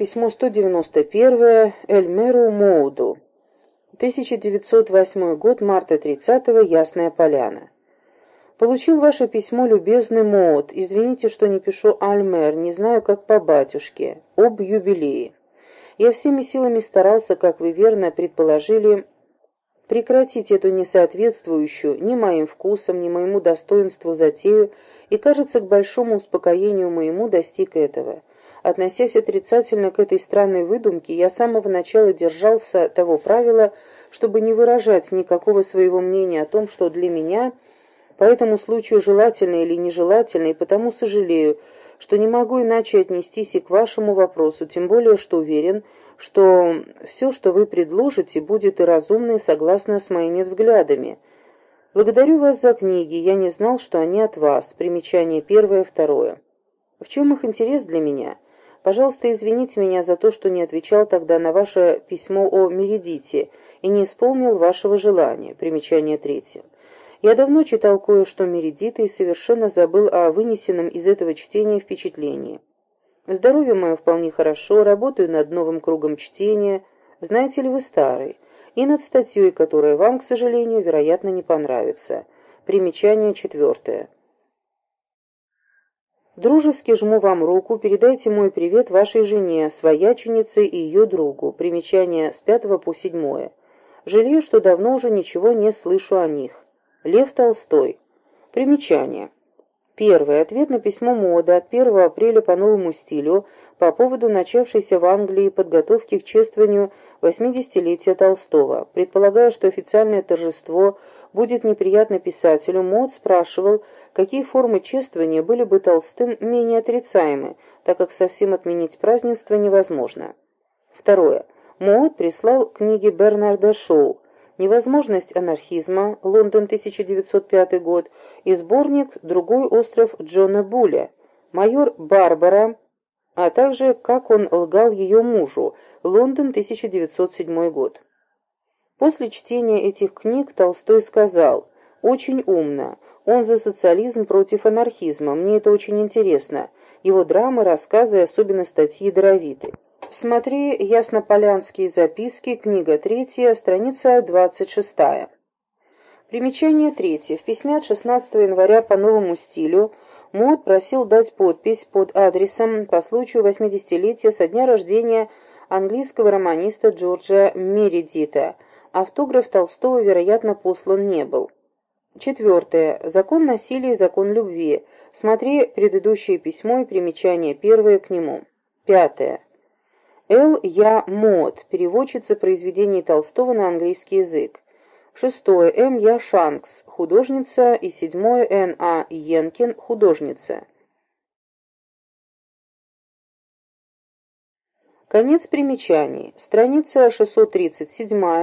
Письмо 191 Эльмеру Моуду. 1908 год, марта 30 -го, Ясная Поляна. Получил ваше письмо, любезный Моуд. Извините, что не пишу Альмер, не знаю, как по батюшке. Об юбилее. Я всеми силами старался, как вы верно предположили, прекратить эту несоответствующую ни моим вкусам, ни моему достоинству затею, и, кажется, к большому успокоению моему достиг этого. Относясь отрицательно к этой странной выдумке, я с самого начала держался того правила, чтобы не выражать никакого своего мнения о том, что для меня по этому случаю желательно или нежелательно, и потому сожалею, что не могу иначе отнестись и к вашему вопросу, тем более, что уверен, что все, что вы предложите, будет и разумно, и согласно с моими взглядами. Благодарю вас за книги, я не знал, что они от вас. Примечание первое, второе. В чем их интерес для меня? Пожалуйста, извините меня за то, что не отвечал тогда на ваше письмо о Мередите и не исполнил вашего желания. Примечание третье. Я давно читал кое-что Мередита и совершенно забыл о вынесенном из этого чтения впечатлении. Здоровье мое вполне хорошо, работаю над новым кругом чтения, знаете ли вы старый, и над статьей, которая вам, к сожалению, вероятно, не понравится. Примечание четвертое. Дружески жму вам руку, передайте мой привет вашей жене, свояченице и ее другу. Примечание с пятого по седьмое. Жалею, что давно уже ничего не слышу о них. Лев Толстой. Примечание. Первый. Ответ на письмо моды от 1 апреля по новому стилю по поводу начавшейся в Англии подготовки к чествованию 80-летия Толстого. Предполагая, что официальное торжество будет неприятно писателю, Мод спрашивал, какие формы чествования были бы Толстым менее отрицаемы, так как совсем отменить празднество невозможно. Второе. Мод прислал книги Бернарда Шоу «Невозможность анархизма», Лондон, 1905 год, и сборник «Другой остров Джона Буля», майор Барбара, а также «Как он лгал ее мужу», Лондон, 1907 год. После чтения этих книг Толстой сказал «Очень умно. Он за социализм против анархизма. Мне это очень интересно. Его драмы, рассказы, особенно статьи даровиты». Смотри «Яснополянские записки», книга третья, страница двадцать шестая. Примечание третье. В письме от 16 января по новому стилю Мод просил дать подпись под адресом по случаю 80-летия со дня рождения английского романиста Джорджа Мередита. Автограф Толстого, вероятно, послан не был. Четвертое. Закон насилия и закон любви. Смотри предыдущее письмо и примечание первое к нему. Пятое. Л. Я. Мод, переводчица произведений Толстого на английский язык. Шестое. М. Я. Шанкс, художница. И седьмое. Н. А. Йенкин, художница. Конец примечаний. Страница 637.